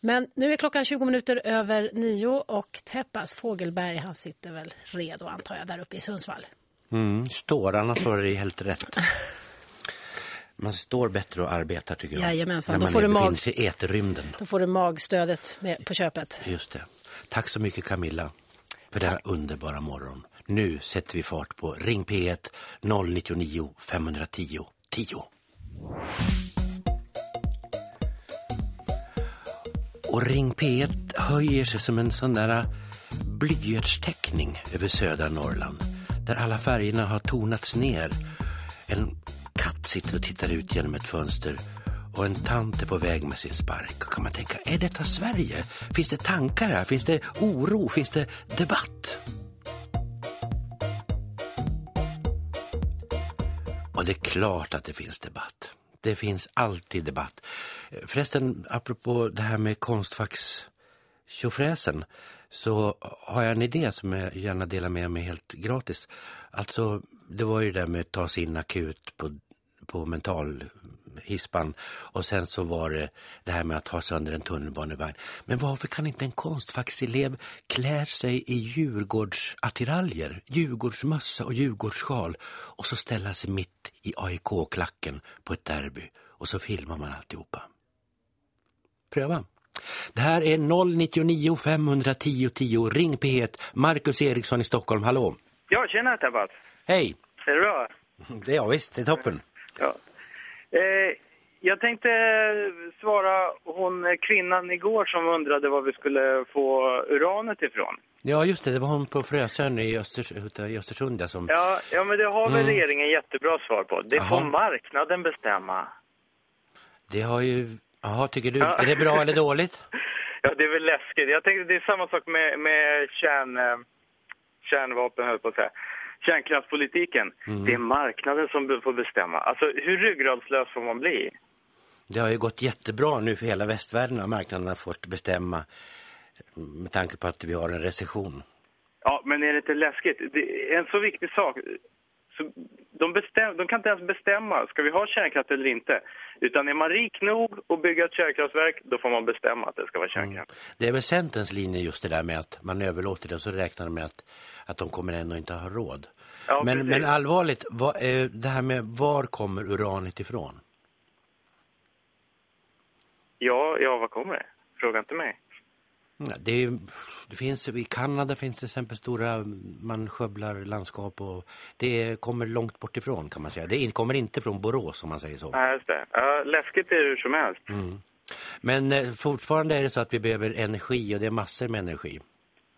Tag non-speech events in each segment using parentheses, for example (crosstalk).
Men nu är klockan 20 minuter över nio och Teppas Fågelberg han sitter väl redo antar jag där uppe i Sundsvall. Mm, stårarna får det helt rätt. Man står bättre och arbetar tycker jag. Jajamensan, när då man får är, du mag- i eterrymden. Då får du magstödet med på köpet. Just det. Tack så mycket Camilla för denna underbara morgon. Nu sätter vi fart på Ring P1 099 510 10. Och Ring P1 höjer sig som en sån där äh, blyertsteckning över södra Norrland. Där alla färgerna har tonats ner. En katt sitter och tittar ut genom ett fönster och en tant är på väg med sin spark. Och kan man tänka, är detta Sverige? Finns det tankar här? Finns det oro? Finns det debatt? Och det är klart att det finns debatt. Det finns alltid debatt. Eh, förresten, apropå det här med konstfacks tjofräsen så har jag en idé som jag gärna delar med mig helt gratis. Alltså, det var ju det där med att ta sig in akut på, på mentalhispan och sen så var det det här med att ta sönder en tunnelbanevagn. Men varför kan inte en konstfackselev klä sig i Djurgårdsattiraljer, Djurgårdsmössa och Djurgårdssjal och så ställa sig mitt i AIK-klacken på ett derby och så filmar man alltihopa. Pröva. Det här är 099 510 10. Ring P1. Marcus Eriksson i Stockholm. Hallå. Ja, tjena Tabbat. Hej. Är det bra? Det är jag visst, det är toppen. Ja. Eh, jag tänkte svara hon eh, kvinnan igår som undrade var vi skulle få uranet ifrån. Ja, just det. Det var hon på Frösön i, Östers i Östersund som... Ja, ja men det har väl Mm. regeringen jättebra svar på. Det får marknaden bestämma. Det har ju... Jaha, tycker du? Ja. Är det bra eller dåligt? (laughs) Ja, det är väl läskigt. Jag tänkte det är samma sak med, med kärn, eh, kärnvapen, höll på att säga. Kärnkraftspolitiken. Mm. Det är marknaden som får bestämma. Alltså, hur ryggradslös får man bli? Det har ju gått jättebra nu för hela västvärlden och marknaden har fått bestämma med tanke på att vi har en recession. Ja, men är det inte läskigt? Det är en så viktig sak. Så de, bestäm, de kan inte ens bestämma, ska vi ha kärnkraft eller inte? Utan är man rik nog att bygga ett kärnkraftverk, då får man bestämma att det ska vara kärnkraft. Det är väl Centerns linje just det där med att man överlåter det och så räknar de med att, att de kommer ändå inte ha råd. Ja, men, men allvarligt, vad, eh, det här med var kommer uranet ifrån? Ja, ja, vad kommer det? Fråga inte mig. Det, det finns, I Kanada finns till exempel stora, man skövlar landskap och det kommer långt bort ifrån kan man säga. Det kommer inte från Borås om man säger så. Nej, just det. Ja, läskigt är det hur som helst. Mm. Men eh, fortfarande är det så att vi behöver energi och det är massor med energi.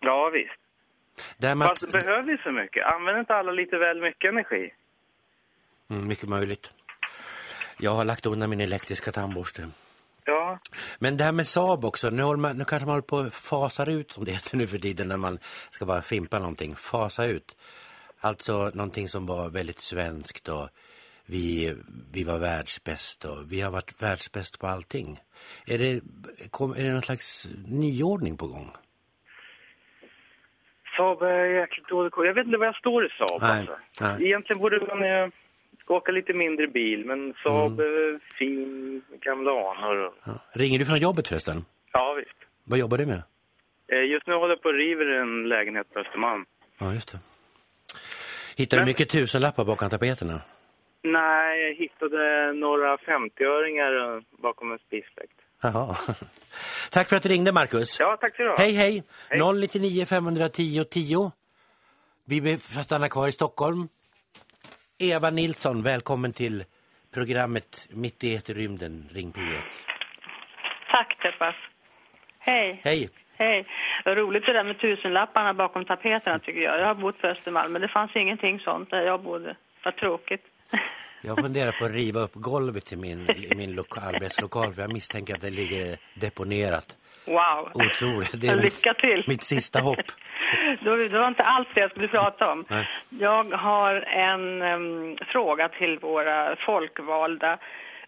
Ja, visst. Det här med att, Fast behöver vi så mycket? Använder inte alla lite väl mycket energi? mm, mycket möjligt. Jag har lagt undan min elektriska tandborste. Ja, Men det här med Saab också, nu, man, nu kanske man håller på att fasar ut som det heter nu för tiden när man ska bara fimpa någonting, fasa ut. Alltså någonting som var väldigt svenskt och vi, vi var världsbäst och vi har varit världsbäst på allting. Är det, kom, är det någon slags nyordning på gång? Saab är jäkligt dålig. Jag vet inte var jag står i Saab Nej, alltså. nej. Egentligen borde man eh, åka lite mindre bil, men Saab Mm. fin, gamla anor. Ja. Ringer du från jobbet förresten? Ja, visst. Vad jobbar du med? Eh, Just nu håller jag på och river en lägenhet på Östermalm. Ja, just det. Hittar du Men- mycket tusenlappar bakom tapeterna? Nej, jag hittade några 50-öringar eh, bakom en spisfläkt. Jaha. (laughs) Tack för att du ringde, Marcus. Ja, tack så du ha. Hej, hej. Hej. 099 510 10. Vi stanna kvar i Stockholm. Eva Nilsson, välkommen till programmet Mitt i eterrymden, Ring P1. Tack Teppas. Hej. Hej. Hej. Roligt det där med tusenlapparna bakom tapeterna tycker jag. Jag har bott på Östermalm men det fanns ingenting sånt där jag bodde. Vad tråkigt. (laughs) Jag funderar på att riva upp golvet i min, i min loka, arbetslokal för jag misstänker att det ligger deponerat. Wow. Otroligt. Det är (laughs) Lycka mitt, till. mitt sista hopp. (laughs) Det var inte alls det jag skulle prata om. Nej. Jag har en em, fråga till våra folkvalda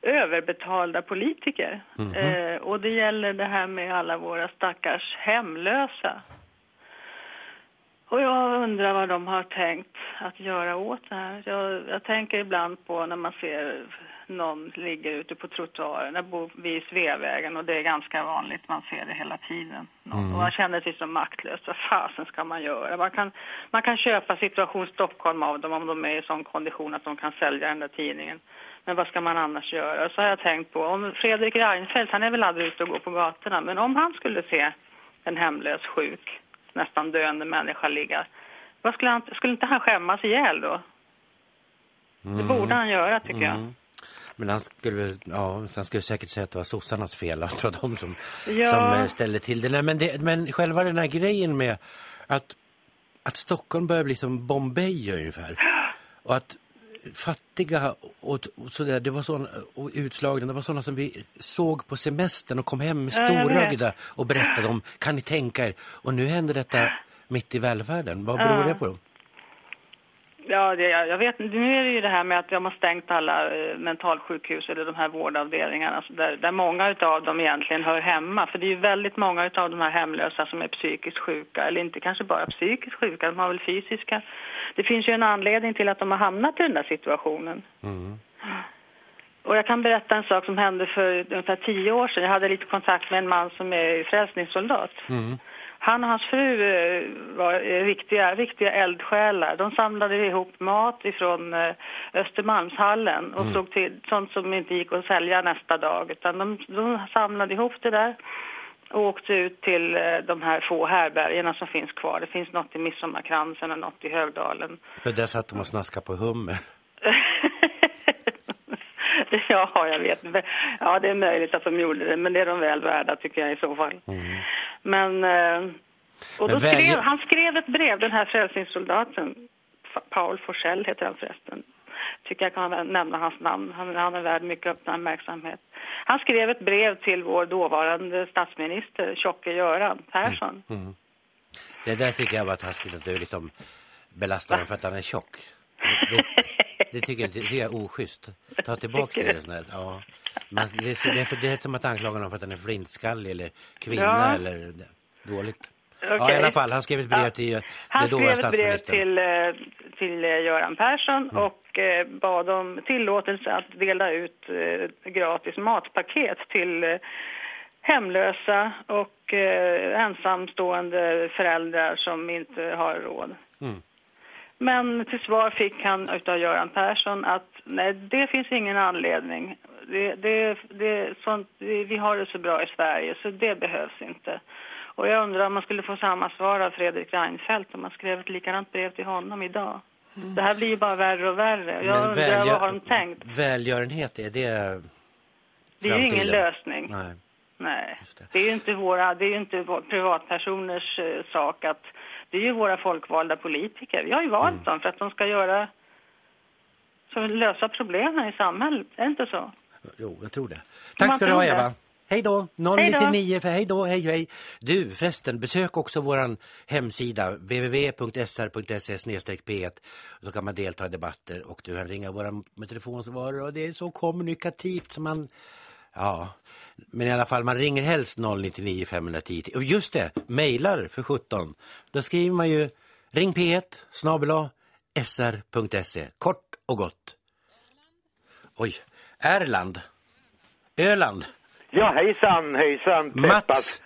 överbetalda politiker. Mhm. Eh, och det gäller det här med alla våra stackars hemlösa. Och jag undrar vad de har tänkt att göra åt det här. Jag, jag tänker ibland på när man ser någon ligger ute på trottoaren. Vid Sveavägen och det är ganska vanligt. Man ser det hela tiden. Mm. Och man känner sig som maktlös. Vad fasen ska man göra? Man kan, man kan köpa Situation Stockholm av dem om de är i sån kondition att de kan sälja den där tidningen. Men vad ska man annars göra? Så har jag tänkt på, om Fredrik Reinfeldt, han är väl aldrig ute och går på gatorna, men om han skulle se en hemlös, sjuk, nästan döende människa ligga, vad skulle, han, skulle inte han skämmas ihjäl då? Mm. Det borde han göra, tycker mm. jag. Men han skulle, ja, han skulle säkert säga att det var sossarnas fel, att det var de som, ja. som eh, ställde till det. Nej, men det. Men själva den här grejen med att, att Stockholm börjar bli som Bombay ungefär. Och att fattiga och, och sådär, det var sådana och utslagna, det var sådana som vi såg på semestern och kom hem med storögda och berättade om, kan ni tänka er? Och nu händer detta mitt i välfärden. Vad beror det på då? Ja, det, jag vet Nu är det ju det här med att de har stängt alla eh, mentalsjukhus eller de här vårdavdelningarna där, där många av dem egentligen hör hemma. För det är ju väldigt många av de här hemlösa som är psykiskt sjuka, eller inte kanske bara psykiskt sjuka, de har väl fysiska. Det finns ju en anledning till att de har hamnat i den där situationen. Mm. Och jag kan berätta en sak som hände för ungefär tio år sedan. Jag hade lite kontakt med en man som är frälsningssoldat. Mm. Han och hans fru eh, var riktiga, riktiga eldsjälar. De samlade ihop mat ifrån eh, Östermalmshallen och mm. såg till sånt som inte gick att sälja nästa dag. Utan de, de samlade ihop det där och åkte ut till eh, de här få härbergerna som finns kvar. Det finns något i Midsommarkransen och något i Högdalen. För där satt de och snaskade på hummer. (laughs) ja, jag vet. Ja, det är möjligt att de gjorde det, men det är de väl värda tycker jag i så fall. Mm. Men, eh, och då skrev, han skrev ett brev, den här frälsningssoldaten, Paul Forsell heter han förresten. Tycker jag kan nämna hans namn. Han, han är värd mycket uppmärksamhet. Han skrev ett brev till vår dåvarande statsminister, Tjocke Göran Persson. Mm. Mm. Det där tycker jag var taskigt att du liksom belastar honom för att han är tjock. (laughs) Det, det tycker jag det är oschysst. Ta tillbaka det snäll. Ja. Men det, är, det, är för, det är som att anklaga honom för att han är flintskallig eller kvinna ja. eller dåligt. Okay. Ja, i alla fall. Han skrev ett brev till det statsministern. Han skrev ett brev till, till eh, Göran Persson mm. och eh, bad om tillåtelse att dela ut eh, gratis matpaket till eh, hemlösa och eh, ensamstående föräldrar som inte har råd. Mm. Men till svar fick han av Göran Persson att nej, det finns ingen anledning. Det, det, det, sånt, vi har det så bra i Sverige så det behövs inte. Och jag undrar om man skulle få samma svar av Fredrik Reinfeldt om man skrev ett likadant brev till honom idag. Mm. Det här blir ju bara värre och värre. Jag Men undrar välgör, vad har de tänkt? Välgörenhet, är det Det är ju ingen lösning. Nej. Nej. Det. det. är ju inte våra, det är inte privatpersoners uh, sak att det är ju våra folkvalda politiker. Vi har ju valt mm. dem för att de ska göra så lösa problemen i samhället. Är det inte så? Jo, jag tror det. Tack ska du ha, Eva. Hej då, 099 för hej då, hej hej. Du, förresten, besök också våran hemsida www.sr.se-p1 så kan man delta i debatter och du kan ringa våra telefonsvarare och det är så kommunikativt som man Ja, men i alla fall man ringer helst 099 510. Och just det, mejlar för 17. Då skriver man ju ring p1 snabela sr.se. Kort och gott. Oj, Erland. Öland. Ja, hejsan, hejsan. Mats.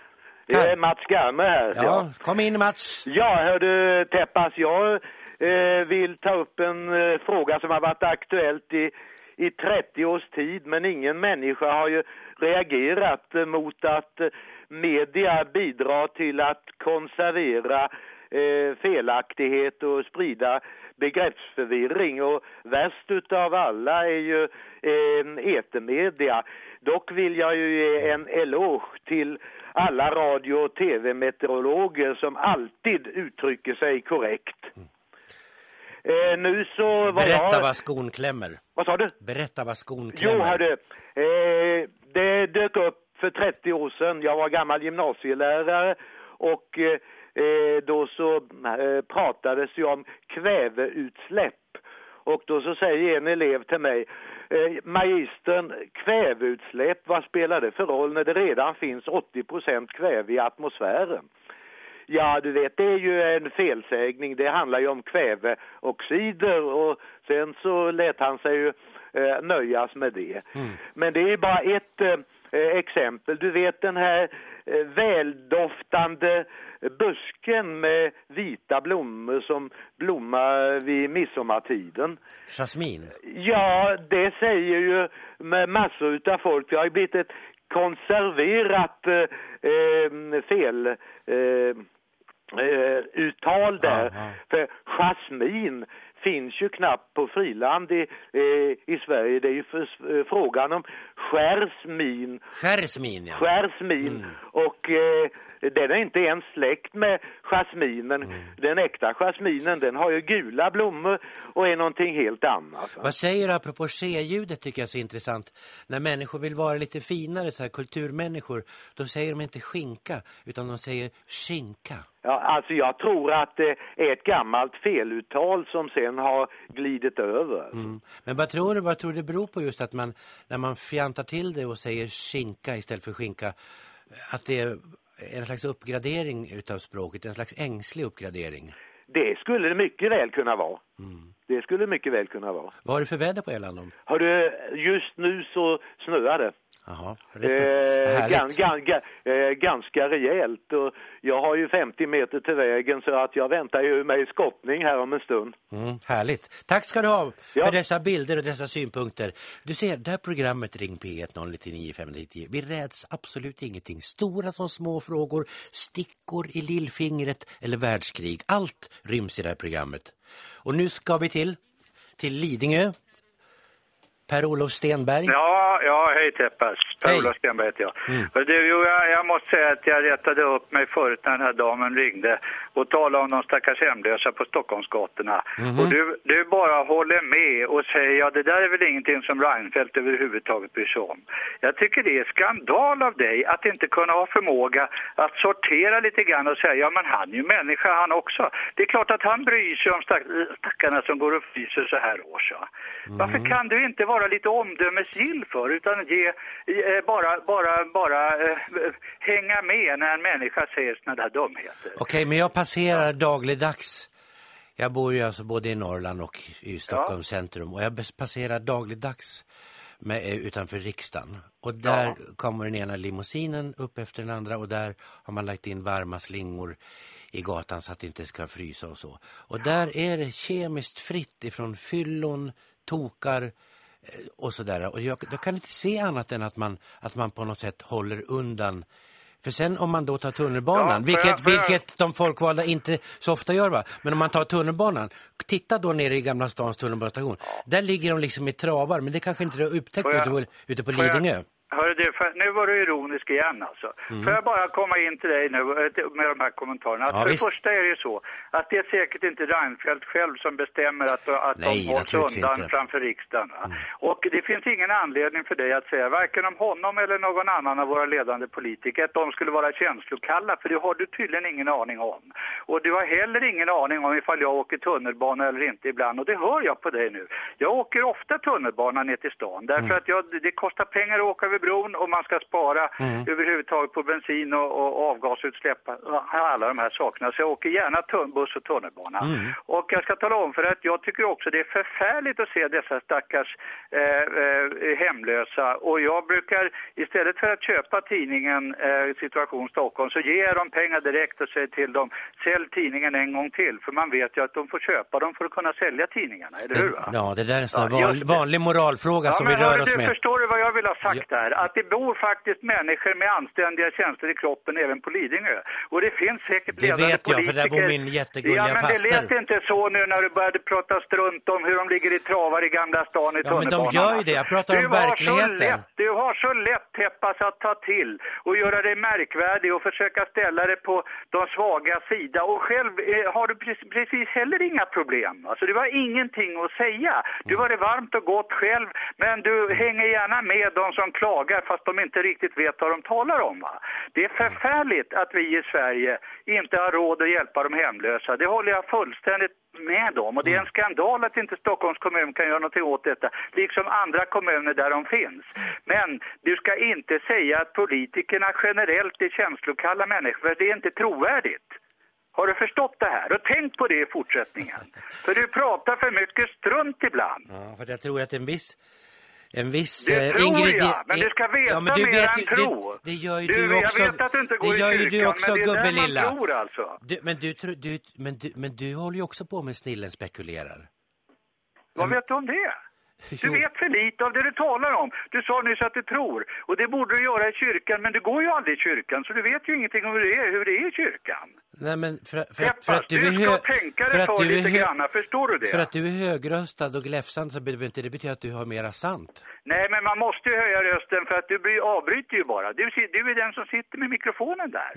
Det är Mats Garme här. Ja, ja, kom in Mats. Ja, hör du Teppas, jag eh, vill ta upp en eh, fråga som har varit aktuellt i i 30 års tid men ingen människa har ju reagerat eh, mot att eh, media bidrar till att konservera eh, felaktighet och sprida begreppsförvirring och värst utav alla är ju eh, etermedia. Dock vill jag ju ge en eloge till alla radio- och tv-meteorologer som alltid uttrycker sig korrekt. Mm. Eh, nu så var Berätta jag... vad skon klämmer. Vad sa du? Berätta vad skon klämmer. Jo, hörde, eh, det dök upp för 30 år sedan. Jag var gammal gymnasielärare och eh, då så eh, pratades ju om kväveutsläpp. Och då så säger en elev till mig, eh, magistern, kväveutsläpp, vad spelar det för roll när det redan finns 80% kväve i atmosfären? Ja, du vet, det är ju en felsägning. Det handlar ju om kväveoxider och sen så lät han sig ju eh, nöjas med det. Men det är bara ett eh, exempel. Du vet den här eh, väldoftande busken med vita blommor som blommar vid midsommartiden. Jasmin. Ja, det säger ju med massor utav folk. Det har ju blivit ett konserverat eh, eh, fel eh, eh, uttal där. Aha. För jasmin finns ju knappt på friland i, eh, i Sverige. Det är ju för, eh, frågan om skärsmin Skärsmin, ja. skärsmin och eh, den är inte ens släkt med jasminen. Mm. Den äkta jasminen den har ju gula blommor och är någonting helt annat. va? Vad säger du apropå ske-ljudet tycker jag är så intressant. När människor vill vara lite finare, så här kulturmänniskor, då säger de inte skinka, utan de säger skinka. Ja, alltså jag tror att det är ett gammalt feluttal som sen har glidit över. Mm. Men vad tror du, vad tror du det beror på just att man, när man fjantar till det och säger skinka istället för skinka, att det en slags uppgradering utav språket, en slags ängslig uppgradering? Det skulle det mycket väl kunna vara. Mm. Det skulle mycket väl kunna vara. Vad har du för väder på Öland? Hörru, just nu så snöar det. Jaha, Eh, gan, gan, ga- eh, ganska rejält och jag har ju 50 meter till vägen så att jag väntar ju med skottning här om en stund. Mm, härligt. Tack ska du ha Ja. för dessa bilder och dessa synpunkter. Du ser, det här programmet Ring P1 099 599. Vi räds absolut ingenting. Stora som små frågor, stickor i lillfingret eller världskrig. Allt ryms i det här programmet. Och nu ska vi till, till Lidingö. Per-Olof Stenberg. Ja, ja, hej Teppas. Per-Olof Stenberg heter jag. Mm. Jo, jag. Jag måste säga att jag rättade upp mig förut när den här damen ringde och talade om de stackars hemlösa på Stockholmsgatorna. Mhm. Och du, du bara håller med och säger ja, det där är väl ingenting som Reinfeldt överhuvudtaget bryr sig om. Jag tycker det är skandal av dig att inte kunna ha förmåga att sortera lite grann och säga ja, men han är ju människa han också. Det är klart att han bryr sig om stack, stackarna som går och fryser så här års. Ja. Varför kan du inte vara lite omdömesgill för utan ge, eh, bara, bara, bara eh, hänga med när en människa säger såna där dumheter? Okej, men jag passerar dagligdags. Jag bor ju alltså både i Norrland och i Stockholms centrum. Och jag passerar dagligdags med, eh, utanför riksdagen. Och där Ja. kommer den ena limousinen upp efter den andra. Och där har man lagt in varma slingor i gatan så att det inte ska frysa och så. Och där är det kemiskt fritt ifrån fyllon, tokar och sådär. Och jag, jag kan inte se annat än att man, att man på något sätt håller undan för sen om man då tar tunnelbanan, Ja, vilket, jag- vilket de folkvalda inte så ofta gör va. Men om man tar tunnelbanan, titta då nere i Gamla stans tunnelbanestation. Där ligger de liksom i travar, men det kanske inte du har upptäckt jag- ute, på, ute på Lidingö. Hörru du, för, nu var du ironisk igen alltså. Mm. Får jag bara komma in till dig nu eh, med de här kommentarerna? Att Ja, för visst. det första är det ju så att det är säkert inte Reinfeldt själv som bestämmer att, att Nej, de hålls undan inte. Mm. framför riksdagen. va? Och det finns ingen anledning för dig att säga, varken om honom eller någon annan av våra ledande politiker, att de skulle vara känslokalla, för det har du tydligen ingen aning om. Och du har heller ingen aning om ifall jag åker tunnelbana eller inte ibland, och det hör jag på dig nu. Jag åker ofta tunnelbana ner till stan, därför Mm. att jag, det kostar pengar att åka över bron och man ska spara Mm. överhuvudtaget på bensin och, och avgasutsläpp, alla de här sakerna. Så jag åker gärna buss och tunnelbana. Mm. Och jag ska tala om för att jag tycker också det är förfärligt att se dessa stackars eh, eh, hemlösa. Och jag brukar istället för att köpa tidningen eh, Situation Stockholm så ger jag dem pengar direkt och säger till dem sälj tidningen en gång till. För man vet ju att de får köpa dem för att kunna sälja tidningarna, eller hur? Va? Ja, det där är en sån Ja, van, just det. vanlig moralfråga som vi rör oss du, med. Förstår du vad jag vill ha sagt där? Att det bor faktiskt människor med anständiga känslor i kroppen även på Lidingö. Och det finns säkert Det ledande vet jag, för politiker. där bor min jättegulliga Ja, men faster. det lät inte så nu när du började prata strunt om hur de ligger i travar i Gamla stan i Ja, men de gör ju det. Jag pratar du om verkligheten. Lätt, du har så lätt, Teppas, att ta till och göra dig märkvärdig och försöka ställa dig på de svaga sida. Och själv eh, har du precis, precis heller inga problem. Alltså, du har ingenting att säga. Du har det varmt och gott själv, men du hänger gärna med de som klagar fast de inte riktigt vet vad de talar om. Va? Det är förfärligt att vi i Sverige inte har råd att hjälpa de hemlösa. Det håller jag fullständigt med om. Och det är en skandal att inte Stockholms kommun kan göra någonting åt detta, liksom andra kommuner där de finns. Men du ska inte säga att politikerna generellt är känslokalla människor, för det är inte trovärdigt. Har du förstått det här? Och tänk på det i fortsättningen. För du pratar för mycket strunt ibland. Ja, för jag tror att en viss en viss Det eh, tror ingredi- jag, men du ska veta men du mer vet än tro. Det, det gör ju Du, du, jag också. vet att du inte går det i gör ju kyrkan, du också, men det är där man lilla. tror alltså. Du, men, du, du, men, du, men du håller ju också på med snillen spekulerar. Vad vet du om det? (laughs) Du vet för lite av det du talar om. Du sa nyss att du tror. Och det borde du göra i kyrkan, men du går ju aldrig i kyrkan. Så du vet ju ingenting om hur det är, hur det är i kyrkan. Nej, men för, för, Peppas, för att du, du ska tänka för dig för du är lite grann. Förstår du det? För att du är högröstad och gläfsand så behöver inte det betyda att du har mera sant. Nej, men man måste ju höja rösten för att du blir, avbryter ju bara. Du, du är den som sitter med mikrofonen där.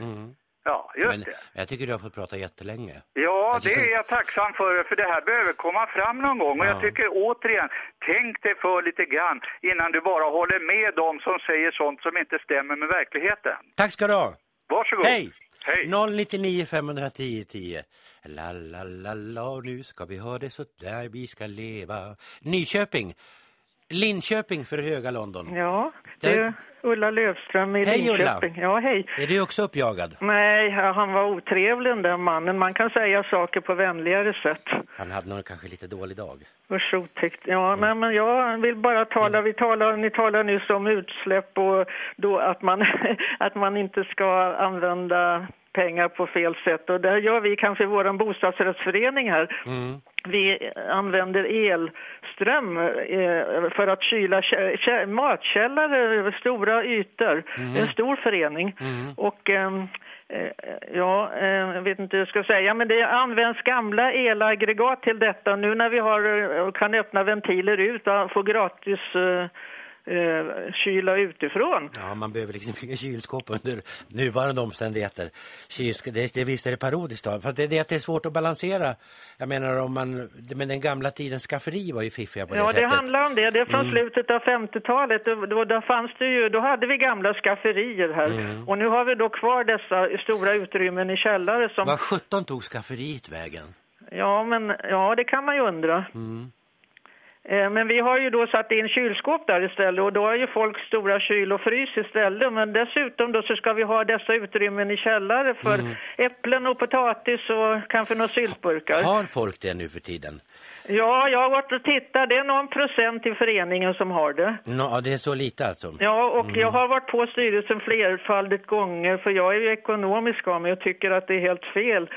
Ja, just Men det. jag tycker du har fått prata jättelänge. Ja, det är jag tacksam för, för det här behöver komma fram någon gång. Och Ja. jag tycker återigen, tänk dig för lite grann innan du bara håller med dem som säger sånt som inte stämmer med verkligheten. Tack ska du ha. Varsågod. Hej! Hej! 099 510 10. La la la la, nu ska vi ha det så där vi ska leva. Nyköping. Linköping för höga London. Ja, det är Ulla Lövström i Hej, Ulla. Linköping. Ja, hej. Är du också uppjagad? Nej, han var otrevlig den där mannen. Man kan säga saker på vänligare sätt. Han hade nog kanske lite dålig dag. Usch, otäckt. Ja, nej, men jag vill bara tala, vi talar, ni talar nyss om utsläpp och då att man, (laughs) att man inte ska använda pengar på fel sätt. Och det gör vi kanske i vår bostadsrättsförening här. Vi använder elström eh, för att kyla kä- kä- matkällare över stora ytor. Det är en stor förening. Och ehm, eh, ja, eh, jag vet inte hur jag ska säga, men det används gamla elaggregat till detta. Nu när vi har, kan öppna ventiler ut och få gratis eh, kyla utifrån. Ja, man behöver liksom inga kylskåp under nuvarande omständigheter. Kylsk det, det, visst är det parodiskt då. För det är det det är svårt att balansera. Jag menar om man, men den gamla tidens skafferi var ju fiffiga på det Ja, det sättet. handlar om det. Det är från slutet av 50-talet. Då, då, då fanns det ju, då hade vi gamla skafferier här. Och nu har vi då kvar dessa stora utrymmen i källare som... Var 17 tog skafferiet vägen? Ja, men ja, det kan man ju undra. Eh, Men vi har ju då satt in kylskåp där istället och då har ju folk stora kyl och frys istället. Men dessutom då så ska vi ha dessa utrymmen i källare för äpplen och potatis och kanske några syltburkar. Har folk det nu för tiden? Ja, jag har varit och tittat. Det är någon procent i föreningen som har det. Ja, det är så lite alltså? Ja, och jag har varit på styrelsen flerfaldigt gånger för jag är ju ekonomisk av mig och tycker att det är helt fel.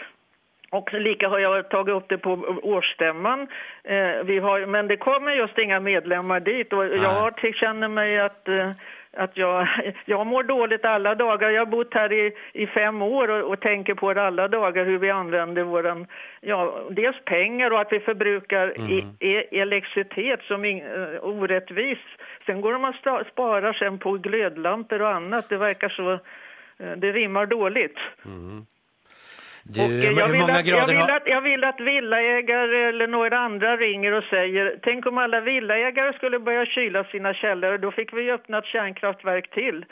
Och lika har jag tagit upp det på årsstämman. Eh, vi har, men det kommer just inga medlemmar dit och jag till- känner mig att, eh, att jag, (laughs) jag mår dåligt alla dagar. Jag har bott här i, i fem år och, och tänker på det alla dagar hur vi använder våran, ja, dels pengar och att vi förbrukar e, e, elektricitet som in, eh, orättvis. Sen går de och sparar sen på glödlampor och annat. Det verkar så, eh, det rimmar dåligt. Du, Och, eh, jag, vill att, jag, vill att, jag vill att villaägare eller några andra ringer och säger tänk om alla villaägare skulle börja kyla sina källare, då fick vi öppna ett kärnkraftverk till.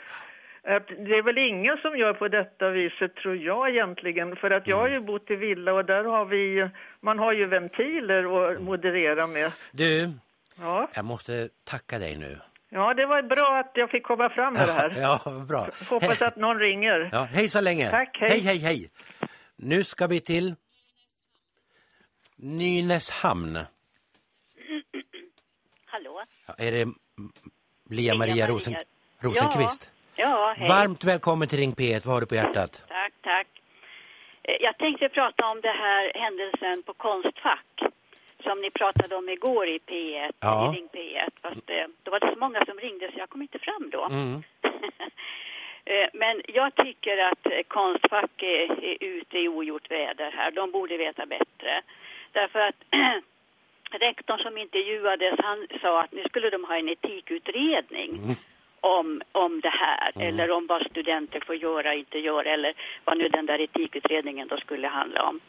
Det är väl ingen som gör på detta viset tror jag egentligen, för att jag har ju bott i villa och där har vi, man har ju ventiler att moderera med. Du, Ja, jag måste tacka dig nu. ja det var bra att jag fick komma fram med det här. (laughs) Ja, bra. Hoppas att någon ringer. Ja, hej så länge. Tack, hej. Hej, hej, hej. Nu ska vi till Nynäshamn. Hallå? Ja, är det Lia Maria. Rosen, Rosenqvist? Ja, hej. Varmt välkommen till Ring P1. Vad har du på hjärtat? Tack, tack. Eh, Jag tänkte prata om det här händelsen på Konstfack som ni pratade om igår i P1, Ja. i Ring P1. Fast eh, då var det så många som ringde så jag kom inte fram då. Mm. (laughs) Eh, Men jag tycker att eh, Konstfack är, är ute i ogjort väder här. De borde veta bättre. Därför att (clears throat) rektorn som intervjuades, han sa att nu skulle de ha en etikutredning om, om det här. Eller om vad studenter får göra, inte göra. Eller vad nu den där etikutredningen då skulle handla om.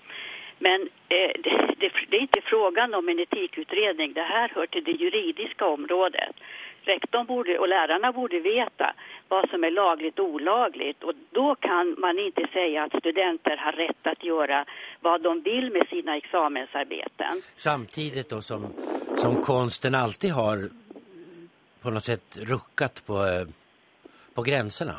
Men eh, det, det, det är inte frågan om en etikutredning. Det här hör till det juridiska området. Rektorn borde, och lärarna borde veta vad som är lagligt och olagligt. Och då kan man inte säga att studenter har rätt att göra vad de vill med sina examensarbeten. Samtidigt då som, som konsten alltid har på något sätt ruckat på, eh, på gränserna.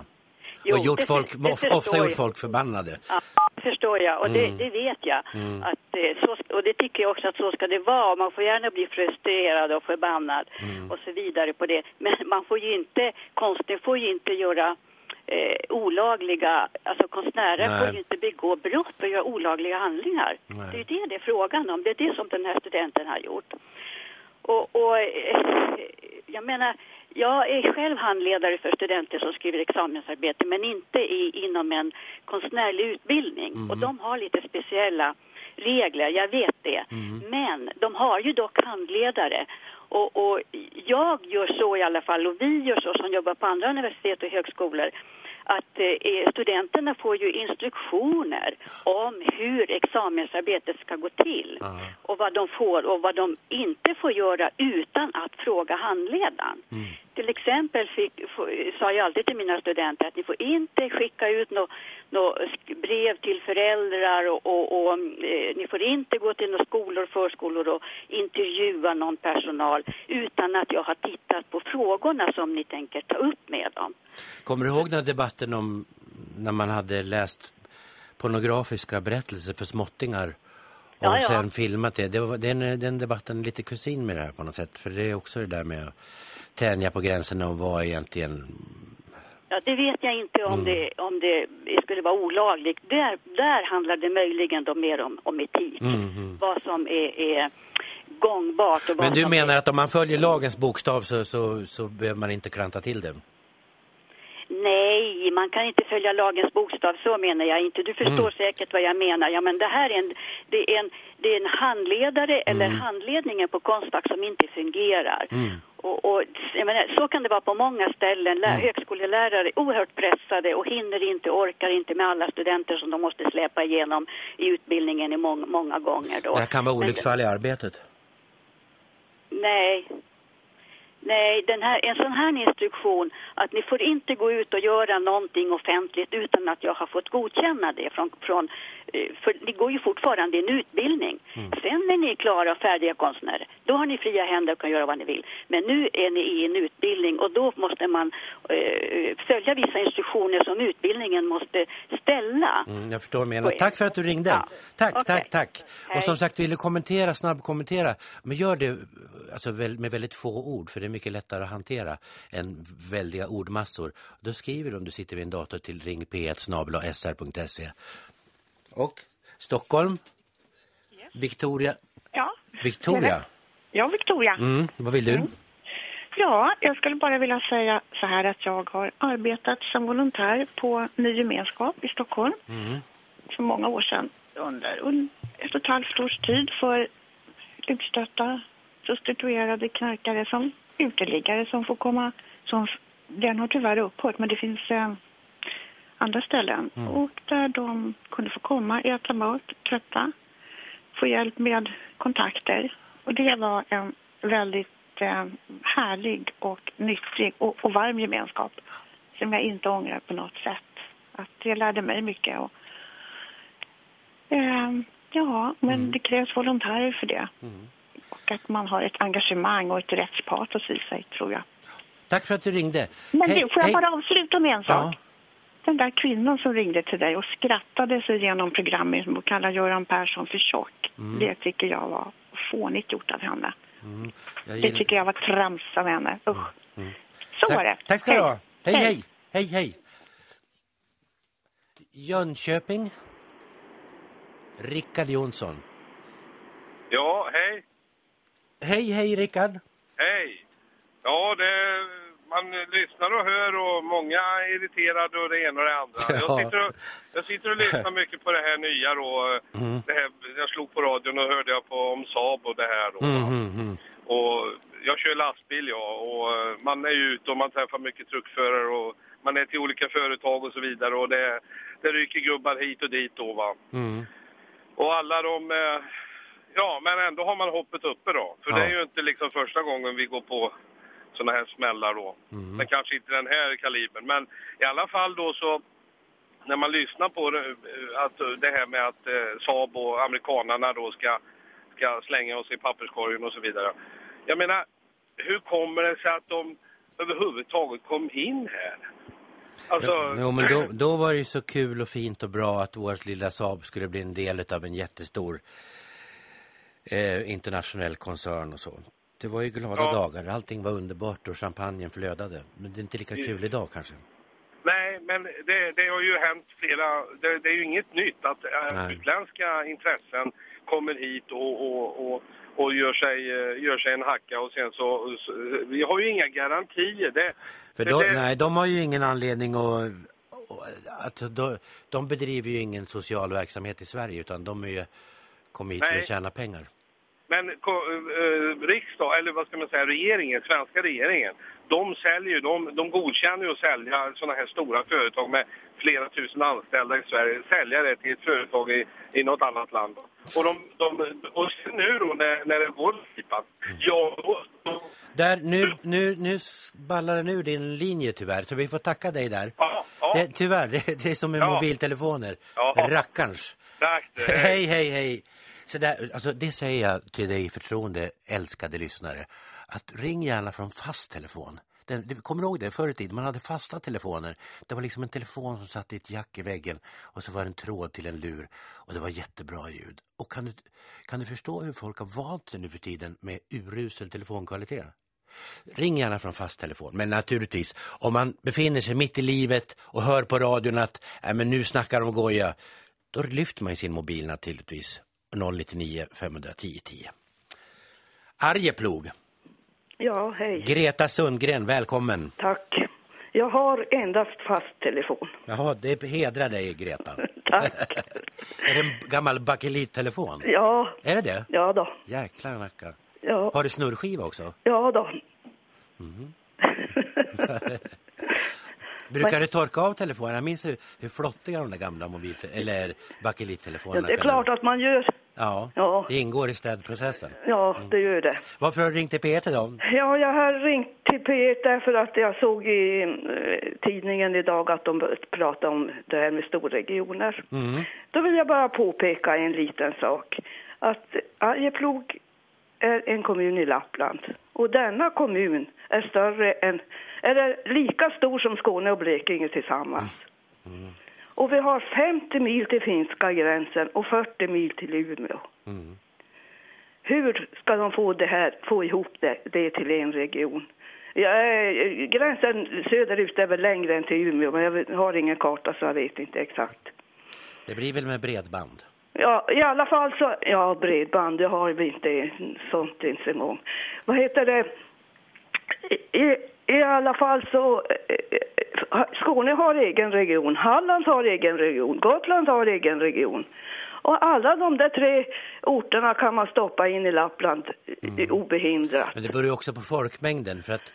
Jo, och gjort det- folk, det ofta gjort jag. folk förbannade. Ja, förstår jag och det, Mm. det vet jag. Mm. Att, eh, så, och det tycker jag också att så ska det vara. Man får gärna bli frustrerad och förbannad Mm. och så vidare på det. Men man får ju inte, konsten får ju inte göra eh, olagliga, alltså konstnärer Nej. får ju inte begå brott och göra olagliga handlingar. Nej. Det är ju det det är frågan om. Det är det som den här studenten har gjort. Och, och eh, jag menar, jag är själv handledare för studenter som skriver examensarbete men inte i, inom en konstnärlig utbildning. Mhm. Och de har lite speciella regler, jag vet det. Mm. Men de har ju dock handledare. Och, och jag gör så i alla fall, och vi gör så som jobbar på andra universitet och högskolor, att eh, studenterna får ju instruktioner om hur examensarbetet ska gå till Ja. och vad de får och vad de inte får göra utan att fråga handledaren. Mm. Till exempel fick, sa jag alltid till mina studenter att ni får inte skicka ut något nå sk- brev till föräldrar och, och, och eh, ni får inte gå till några skolor, förskolor och intervjua någon personal utan att jag har tittat på frågorna som ni tänker ta upp med dem. Kommer du ihåg den här debatten om när man hade läst pornografiska berättelser för småttingar och Ja, ja. sen filmat det? det var, den, den debatten är lite kusin med det här på något sätt. För det är också det där med att tänja på gränserna och vad egentligen... Ja, det vet jag inte om, Mm. det, om det skulle vara olagligt. Där, där handlar det möjligen då mer om, om etik. Mm, mm. Vad som är, är gångbart och vad Men du menar är... att om man följer lagens bokstav så, så, så behöver man inte klanta till det? Nej, man kan inte följa lagens bokstav, så menar jag inte. Du förstår Mm. säkert vad jag menar. Ja, men det här är en, det är en, det är en handledare eller Mm. handledningen på Konstfack som inte fungerar. Mm. Och, och menar, så kan det vara på många ställen. Lä- Mm. Högskolelärare är oerhört pressade och hinner inte, orkar inte med alla studenter som de måste släpa igenom i utbildningen i mång, många gånger. Då. Det här kan vara olycksfall i arbetet. Nej. Nej, den här, en sån här instruktion att ni får inte gå ut och göra någonting offentligt utan att jag har fått godkänna det från, från eh, för ni går ju fortfarande en utbildning. Sen när ni är klara och färdiga konstnärer, då har ni fria händer och kan göra vad ni vill. Men nu är ni i en utbildning och då måste man eh, följa vissa instruktioner som utbildningen måste ställa. Mm, jag förstår menar. Tack för att du ringde. Ja. Tack, Okej. tack, tack. Hej. Och som sagt, vill du kommentera, snabb kommentera. Men gör det alltså, väl- med väldigt få ord, för det mycket lättare att hantera än väldiga ordmassor. Då skriver du om du sitter vid en dator till ring p1 sr.se. Och Stockholm? Victoria? Ja. Victoria? Ja, Victoria. Mm, vad vill du? Ja, jag skulle bara vilja säga så här att jag har arbetat som volontär på Ny gemenskap i Stockholm Mm. för många år sedan under un- ett och ett halvt års tid för utstötta prostituerade knarkare som uteliggare som får komma. Som, den har tyvärr upphört, men det finns eh, andra ställen. Mm. Och där de kunde få komma, äta mat, tvätta, få hjälp med kontakter. Och det var en väldigt eh, härlig och nyttig och, och varm gemenskap som jag inte ångrar på något sätt. Att det lärde mig mycket. Och, eh, ja, men det krävs volontärer för det. Och att man har ett engagemang och ett rättspatos i sig, tror jag. Tack för att du ringde. Men Hej, du, får jag hej. bara avsluta med en sak? Ja. Den där kvinnan som ringde till dig och skrattade sig igenom programmet och kallade Göran Persson för tjock. Mm. Det tycker jag var fånigt gjort av henne. Mm. Jag Det gillar- tycker jag var trams av henne. Usch. Mm. Så tack, var det. Tack ska du Hej. ha. Hej, Hej. hej, hej, hej. Jönköping. Rickard Jonsson. Ja, hej. Hej, hej Rickard. Hej. Ja, det, man lyssnar och hör och många är irriterade och det ena och det andra. (laughs) Ja. Jag, sitter och, jag sitter och lyssnar (laughs) mycket på det här nya då. Mm. Det här, jag slog på radion och hörde jag på om Saab och det här då. Mm, mm, mm. Och jag kör lastbil ja och eh, man är ute och man träffar mycket truckförare och man är till olika företag och så vidare och det, det ryker gubbar hit och dit då va. Mm. Och alla de... Ja, men ändå har man hoppet uppe då. För Ja. det är ju inte liksom första gången vi går på såna här smällar då. Mm. Men kanske inte den här kalibern. Men i alla fall då så... När man lyssnar på det, eh, att eh, det här med att eh, Saab och amerikanarna då ska, ska slänga oss i papperskorgen och så vidare. Jag menar, hur kommer det sig att de överhuvudtaget kom in här? Alltså, jo, men då, då var det ju så kul och fint och bra att vårt lilla Saab skulle bli en del av en jättestor eh, internationell koncern och så. Det var ju glada Ja. dagar, allting var underbart och champagnen flödade. Men det är inte lika kul idag kanske. Nej, men det, det har ju hänt flera... Det, det är ju inget nytt att äh, Nej. utländska intressen kommer hit och, och, och, och gör, sig, eh, gör sig en hacka och sen så... så vi har ju inga garantier. Det, För då, det, nej, de har ju ingen anledning att... att de, de bedriver ju ingen social verksamhet i Sverige utan de är ju kommit hit Nej. att tjäna pengar. Men eh, riksdag, eller vad ska man säga, regeringen, svenska regeringen, de säljer ju, de, de godkänner ju att sälja sådana här stora företag med flera tusen anställda i Sverige, sälja det till ett företag i, i något annat land. Och, de, de, och nu då när, när det går pipan, ja då, då Där, nu, nu, nu ballar den ur din linje tyvärr, så vi får tacka dig där. ja, ja, Det, tyvärr, (laughs) det, är som med Ja. mobiltelefoner. Ja. Rackarns. tack. Hej, hej, hej. Så där, alltså, det säger jag till dig förtroende, älskade lyssnare. Att ring gärna från fast telefon. Den, du ihåg det förr i tiden? Man hade fasta telefoner. Det var liksom en telefon som satt i ett jack i väggen och så var det en tråd till en lur. Och det var jättebra ljud. Och kan du, kan du förstå hur folk har valt sig nu för tiden med urusel telefonkvalitet? Ring gärna från fast telefon. Men naturligtvis, om man befinner sig mitt i livet och hör på radion att äh, men nu snackar de goja, då lyfter man sin mobil naturligtvis. 099 510 10. Arjeplog. Ja, hej. Greta Sundgren, välkommen. Tack. Jag har endast fast telefon. Jaha, det hedrar dig Greta. (laughs) Tack. (laughs) är det en gammal bakelittelefon? Ja, Är det det? ja då. Jäklar nacka. Ja, Har du snurrskiva också? ja då. (laughs) Brukar du torka av telefonen? Jag minns hur, hur flottiga de där gamla mobil eller bakelittelefonerna Ja, det är klart att man gör. Ja, Ja. det ingår i städprocessen. Ja, det gör det. Varför har du ringt till P1 idag? Ja, jag har ringt till P1 därför att jag såg i eh, tidningen idag att de började prata om det här med storregioner. Mm. Då vill jag bara påpeka en liten sak. Att Arjeplog är en kommun i Lappland. Och denna kommun är större än, är lika stor som Skåne och Blekinge tillsammans. Och vi har 50 mil till finska gränsen och 40 mil till Umeå. Hur ska de få det här, få ihop det, det till en region? Ja, eh, gränsen söderut är väl längre än till Umeå, men jag har ingen karta så jag vet inte exakt. Det blir väl med bredband? Ja, i alla fall så, ja bredband, det har vi inte sånt ens en gång. Vad heter det? I, i, alla fall så, Skåne har egen region, Halland har egen region, Gotland har egen region. Och alla de där tre orterna kan man stoppa in i Lappland mm. obehindrat. Men det beror ju också på folkmängden för att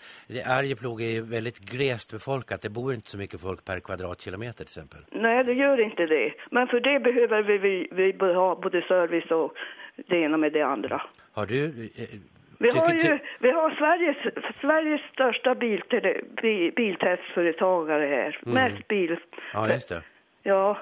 Arjeplog är ju väldigt glest befolkat. Det bor inte så mycket folk per kvadratkilometer till exempel. Nej, det gör inte det. Men för det behöver vi, vi, vi ha både service och det ena med det andra. Har du... Vi har ju vi har Sveriges, Sveriges största biltele, bi, biltestföretagare här. Mm. Mest bil. Ja, just det. Ja,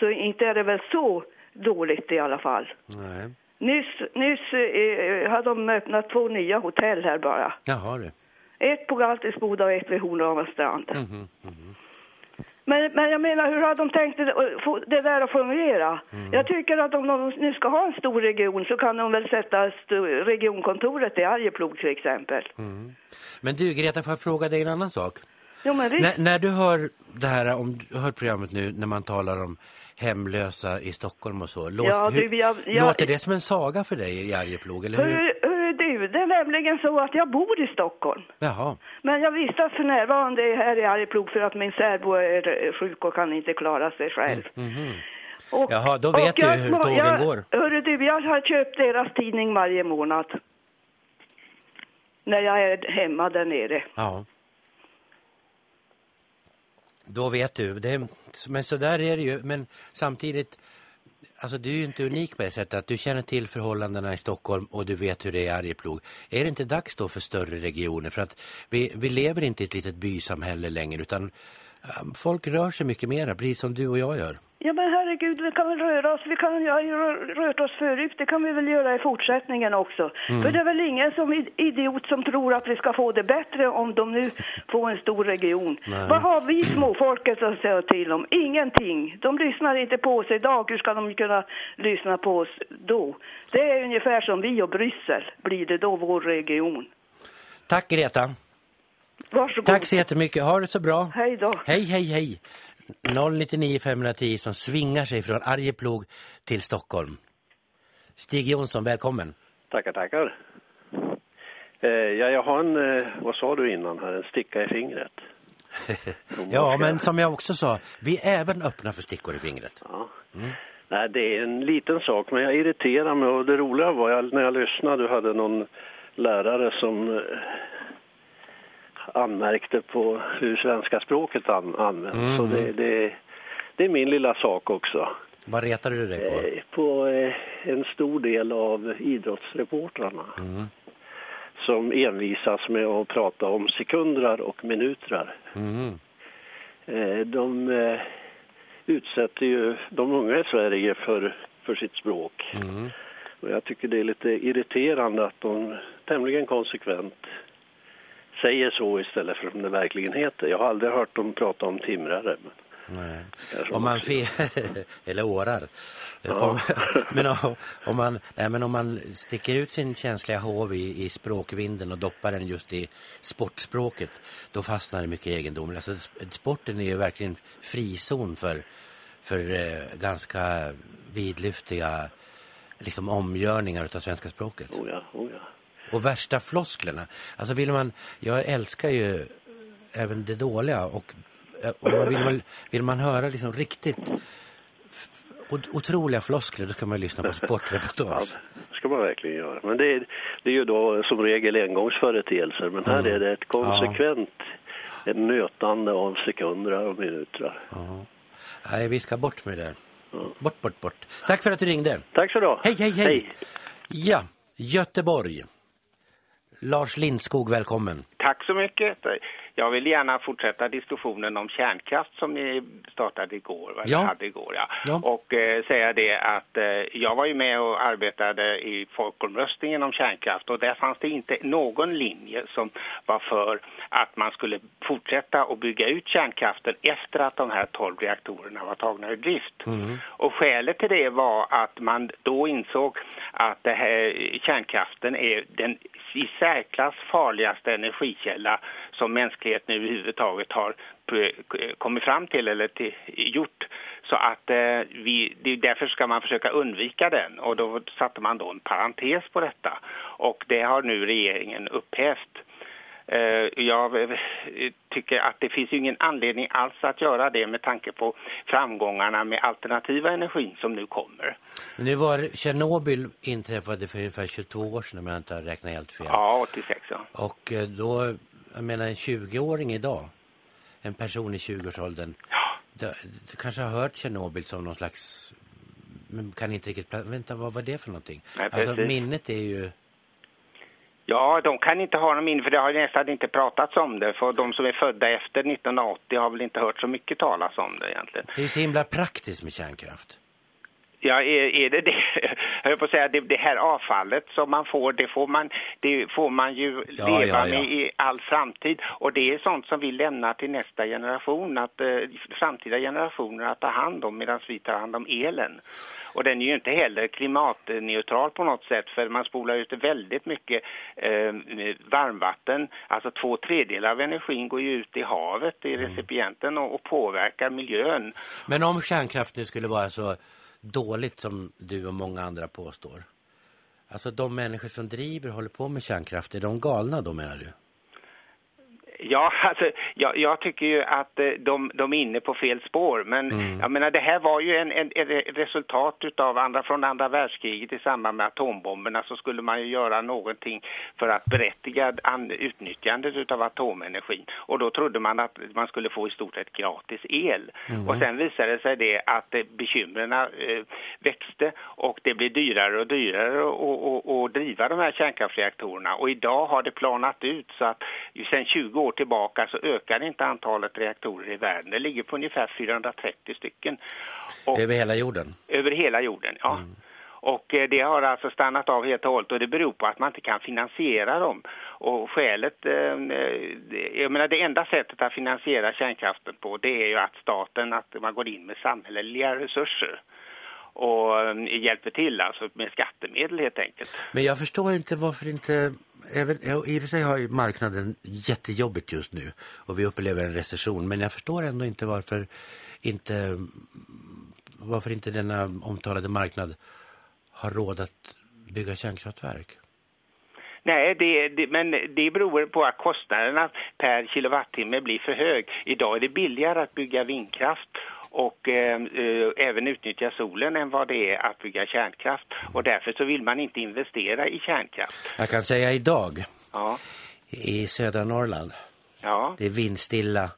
så inte är det väl så dåligt i alla fall. Nej. Nyss, nyss eh, hade de öppnat två nya hotell här bara. Jaha du. Ett på Galtisboda och ett vid Hornava strand. Mhm, mhm. Men, men jag menar, hur har de tänkt det, det där att fungera? Mm. Jag tycker att om de nu ska ha en stor region så kan de väl sätta regionkontoret i Arjeplog till exempel. Mm. Men du Greta, får jag fråga dig en annan sak? Jo, men visst. När, när du hör det här, om du hör programmet nu när man talar om hemlösa i Stockholm och så. Låt, Ja, hur, du, jag- jag- Låter det som en saga för dig i Arjeplog, eller hur? Du, det är nämligen så att jag bor i Stockholm. Jaha. Men jag vistas för närvarande här i Arjeplog för att min särbo är eh, sjuk och kan inte klara sig själv. Mhm. Och, Jaha, då vet du jag- hur tågen jag, går. Hörru du, jag har köpt deras tidning varje månad. När jag är hemma där nere. Ja. Då vet du. Det, men så där är det ju. Men samtidigt, alltså du är ju inte unik på det sättet att du känner till förhållandena i Stockholm och du vet hur det är i Arjeplog. Är det inte dags då för större regioner? För att vi, vi lever inte i ett litet bysamhälle längre utan folk rör sig mycket mer, precis som du och jag gör. Ja men herregud, vi kan väl röra oss. Vi kan ju ha rö- rört oss förut. Det kan vi väl göra i fortsättningen också. Mm. För det är väl ingen som idiot som tror att vi ska få det bättre om de nu får en stor region. Nej. Vad har vi småfolket att säga till om? Ingenting. De lyssnar inte på oss idag. Hur ska de kunna lyssna på oss då? Det är ungefär som vi och Bryssel blir det då vår region. Tack Greta. Varsågod. Tack så jättemycket. Ha det så bra. Hej då. Hej, hej, hej. 099 510 som svingar sig från Arjeplog till Stockholm. Stig Jonsson, välkommen. Tackar, tackar. Eh, ja, jag har en, eh, vad sa du innan här, en sticka i fingret. (laughs) Ja, men som jag också sa, vi är även öppna för stickor i fingret. Ja. Mm. Nej, det är en liten sak, men jag irriterar mig och det roliga var jag, när jag lyssnade, du hade någon lärare som eh, anmärkte på hur svenska språket an, används. Mm. Så det, det, det är min lilla sak också. Vad retar du dig på? Eh, På eh, en stor del av idrottsreportrarna Mm. som envisas med att prata om sekundrar och minutrar. Mm. Eh, De eh, utsätter ju de unga i Sverige för, för sitt språk. Mm. Och jag tycker det är lite irriterande att de tämligen konsekvent säger så istället för som det verkligen heter. Jag har aldrig hört dem prata om timrare. Men Nej. Om man (laughs) eller årar. Ja. Om, (laughs) men om, om, man, nej, men om man sticker ut sin känsliga hov i, i språkvinden och doppar den just i sportspråket, då fastnar det mycket egendomligt. Alltså, sp- sporten är ju verkligen frizon för, för eh, ganska vidlyftiga liksom, omgörningar av svenska språket. Oh ja, oh ja. Och värsta flosklerna. Alltså vill man, jag älskar ju även det dåliga och eh, om man vill, man, vill man höra liksom riktigt otroliga floskler då ska man lyssna på sportreportage. (laughs) det ska man verkligen göra. Men det är, det är ju då som regel engångsföreteelser. Men här Mm. är det ett konsekvent ett nötande av sekunder och minuter. Ja. Nej, vi ska bort med det där. Bort, bort, bort. Tack för att du ringde. Tack så du Hej, hej, hej. Ja, Göteborg. Lars Lindskog, välkommen. Tack så mycket. Jag vill gärna fortsätta diskussionen om kärnkraft som ni startade igår. va? Ja. Hade igår ja. Ja. Och eh, säga det att eh, jag var ju med och arbetade i folkomröstningen om kärnkraft och där fanns det inte någon linje som var för att man skulle fortsätta att bygga ut kärnkraften efter att de här 12 reaktorerna var tagna ur drift. Och skälet till det var att man då insåg att det här, kärnkraften är den i särklass farligaste energikälla som mänskligheten överhuvudtaget har kommit fram till eller till, gjort. Så att eh, vi, det, därför ska man försöka undvika den och då satte man då en parentes på detta. Och det har nu regeringen upphävt. Eh, Jag tycker att det finns ingen anledning alls att göra det med tanke på framgångarna med alternativa energin som nu kommer. Men Nu var Tjernobyl inträffade för ungefär 22 år sedan om jag inte har räknat helt fel. Ja, 86 ja. Och eh, då, jag menar en 20-åring idag, en person i 20-årsåldern, du, du kanske har hört Tjernobyl som någon slags, men kan inte riktigt, vänta vad var det för någonting? Nej, alltså precis. minnet är ju, Ja, de kan inte ha dem in för det har nästan inte pratats om det. För de som är födda efter 1980 har väl inte hört så mycket talas om det egentligen. det är ju så himla praktiskt med kärnkraft. Ja, är, är det det? (laughs) Jag på att säga, det, det här avfallet som man får, det får man, det får man ju Ja, leva ja, ja. med i all framtid. Och det är sånt som vi lämnar till nästa generation, att eh, framtida generationer att ta hand om medan vi tar hand om elen. Och den är ju inte heller klimatneutral på något sätt för man spolar ut väldigt mycket eh, varmvatten. Alltså två tredjedelar av energin går ju ut i havet, i recipienten och, och påverkar miljön. Men om kärnkraft nu skulle vara så dåligt som du och många andra påstår. Alltså de människor som driver och håller på med kärnkraft, är de galna då menar du? Ja, (laughs) alltså, jag, jag tycker ju att eh, de, de är inne på fel spår. Men Mm. jag menar, det här var ju en, en, ett resultat utav andra, från andra världskriget i samband med atombomberna så skulle man ju göra någonting för att berättiga an, utnyttjandet utav atomenergin. Och då trodde man att man skulle få i stort sett gratis el. Mhm. Och sen visade det sig det att eh, bekymren eh, växte och det blev dyrare och dyrare att driva de här kärnkraftsreaktorerna. Och idag har det planat ut så att sedan 20 år år tillbaka så ökar inte antalet reaktorer i världen. Det ligger på ungefär 430 stycken. Och, Över hela jorden? över hela jorden, ja. Och eh, det har alltså stannat av helt och hållet och det beror på att man inte kan finansiera dem. Och skälet, eh, det- jag menar det enda sättet att finansiera kärnkraften på det är ju att staten, att man går in med samhälleliga resurser och eh, hjälper till alltså med skattemedel helt enkelt. Men jag förstår inte varför inte... Även, I och för sig har ju marknaden jättejobbigt just nu och vi upplever en recession. Men jag förstår ändå inte varför inte, varför inte denna omtalade marknad har råd att bygga kärnkraftverk. Nej, det, det, men det beror på att kostnaderna per kilowattimme blir för hög. Idag är det billigare att bygga vindkraft och eh, även utnyttja solen än vad det är att bygga kärnkraft. Och därför så vill man inte investera i kärnkraft. Jag kan säga idag Ja, i södra Norrland. ja. Det är vindstilla,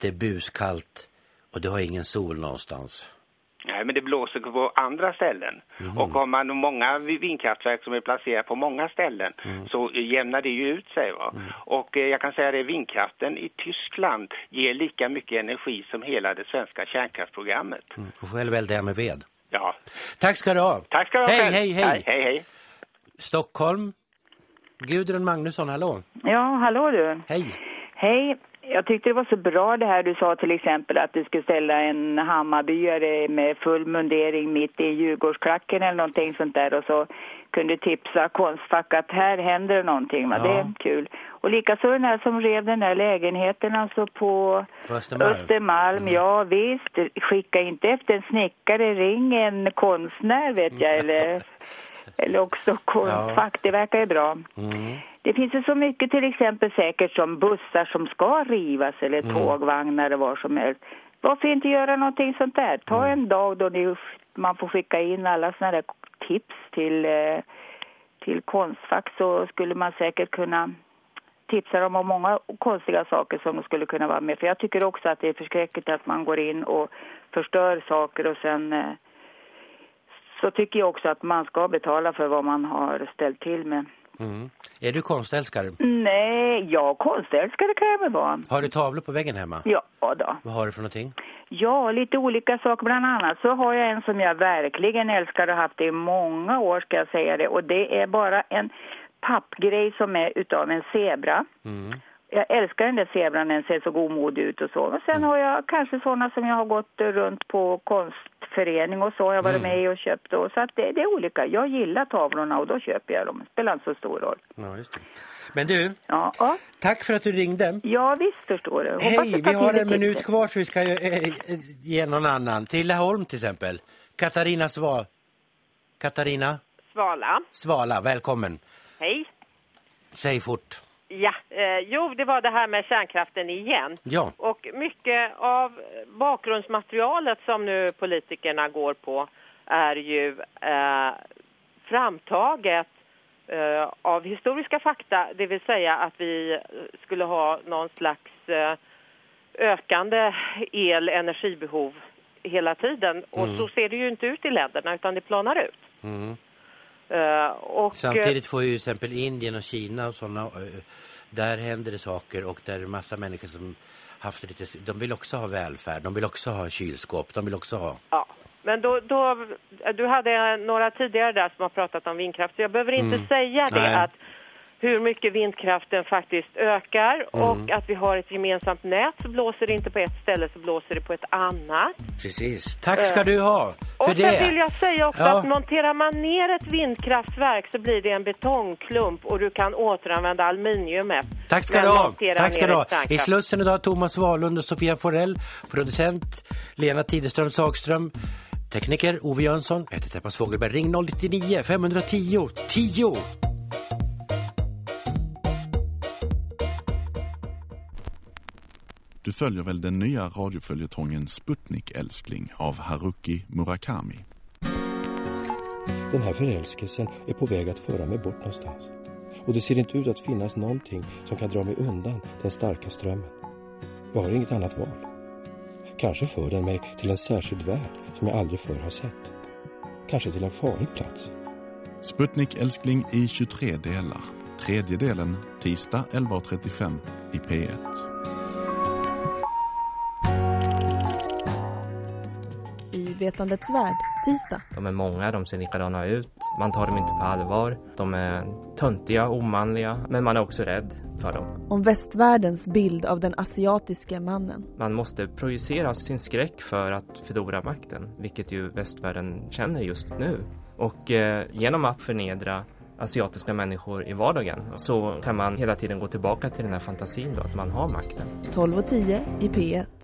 det är buskallt och det har ingen sol någonstans. Nej, men det blåser på andra ställen. Och har man många vindkraftverk som är placerade på många ställen så jämnar det ju ut sig. Va? Och eh, jag kan säga det, vindkraften i Tyskland ger lika mycket energi som hela det svenska kärnkraftsprogrammet. Och själv eldar jag med ved. Ja. Tack ska du ha. Tack ska du ha Hej, hej, hej. Hej, hej, hej. Stockholm. Gudrun Magnusson, hallå. Ja, hallå du. Hej. Hej. Jag tyckte det var så bra det här du sa till exempel att du skulle ställa en Hammarbyare med full mundering mitt i Djurgårdsklacken eller någonting sånt där och så kunde tipsa Konstfack att här händer det någonting. Va? Ja. Det är kul. Och likaså den här som rev den där lägenheten alltså på Östermalm. Östermalm. Ja visst, skicka inte efter en snickare, ring en konstnär vet jag (laughs) eller, eller också Konstfack, det verkar ju bra. Mm. Det finns ju så mycket till exempel säkert som bussar som ska rivas eller Mm. tågvagnar eller vad som helst. Varför inte göra någonting sånt där? Ta Mm. en dag då ni, man får skicka in alla såna där tips till, eh, till Konstfack så skulle man säkert kunna tipsa dem om många konstiga saker som de skulle kunna vara med. För jag tycker också att det är förskräckligt att man går in och förstör saker och sen eh, så tycker jag också att man ska betala för vad man har ställt till med. Mm. Är du konstälskare? Nej, jag konstälskare kan jag väl vara. Har du tavlor på väggen hemma? Ja då. Vad har du för någonting? Ja, lite olika saker. Bland annat så har jag en som jag verkligen älskar och haft i många år ska jag säga det. Och det är bara en pappgrej som är utav en zebra. Mm. Jag älskar den där zebran, den ser så godmodig ut och så. Och sen har jag kanske sådana som jag har gått runt på konstförening och så har jag varit Mm. med och köpt. Och, så att det, det är olika. Jag gillar tavlorna och då köper jag dem. Det spelar inte så stor roll. Ja, just det. Men du, Ja, ja. tack för att du ringde. ja visst förstår du. Hoppas Hej, vi har en minut tips. kvar så vi ska eh, ge någon annan. Till Laholm till exempel. Katarina Sva... Katarina Svala. Svala, välkommen. Hej. Säg fort. Ja, eh, jo, det var det här med kärnkraften igen. Ja. Och mycket av bakgrundsmaterialet som nu politikerna går på är ju eh, framtaget eh, av historiska fakta, det vill säga att vi skulle ha någon slags eh, ökande el energibehov hela tiden. Och Mm. så ser det ju inte ut i länderna utan det planar ut. Mm. Eh, och, Samtidigt får ju till exempel Indien och Kina och sådana, där händer det saker och där är massa människor som haft lite, de vill också ha välfärd, de vill också ha kylskåp, de vill också ha... Ja, men då, då, du hade några tidigare där som har pratat om vindkraft, så jag behöver inte Mm. säga det Nej. att hur mycket vindkraften faktiskt ökar Mm. och att vi har ett gemensamt nät så blåser det inte på ett ställe så blåser det på ett annat. Precis. Tack ska du ha för och det. sen vill jag säga också Ja. att monterar man ner ett vindkraftverk så blir det en betongklump och du kan återanvända aluminiumet. Tack ska du ha. Tack ska du ha. I Slussen idag Thomas Wahlund och Sofia Forell, producent Lena Tideström Sagström, tekniker Ove Jönsson, jag heter Teppas Fågelberg. Ring 099 510 10. Du följer väl den nya radioföljetongen Sputnik älskling av Haruki Murakami. Den här förälskelsen är på väg att föra mig bort någonstans. Och det ser inte ut att finnas någonting som kan dra mig undan den starka strömmen. Jag har inget annat val. Kanske för den mig till en särskild värld som jag aldrig förr har sett. Kanske till en farlig plats. Sputnik älskling i 23 delar. Tredje delen tisdag 11.35 i P1. I Vetandets värld, tisdag. De är många, de ser likadana ut. Man tar dem inte på allvar. De är töntiga, omanliga, men man är också rädd för dem. Om västvärldens bild av den asiatiske mannen. Man måste projicera sin skräck för att förlora makten, vilket ju västvärlden känner just nu. Och eh, genom att förnedra asiatiska människor i vardagen så kan man hela tiden gå tillbaka till den här fantasin då, att man har makten. 12.10 i P1.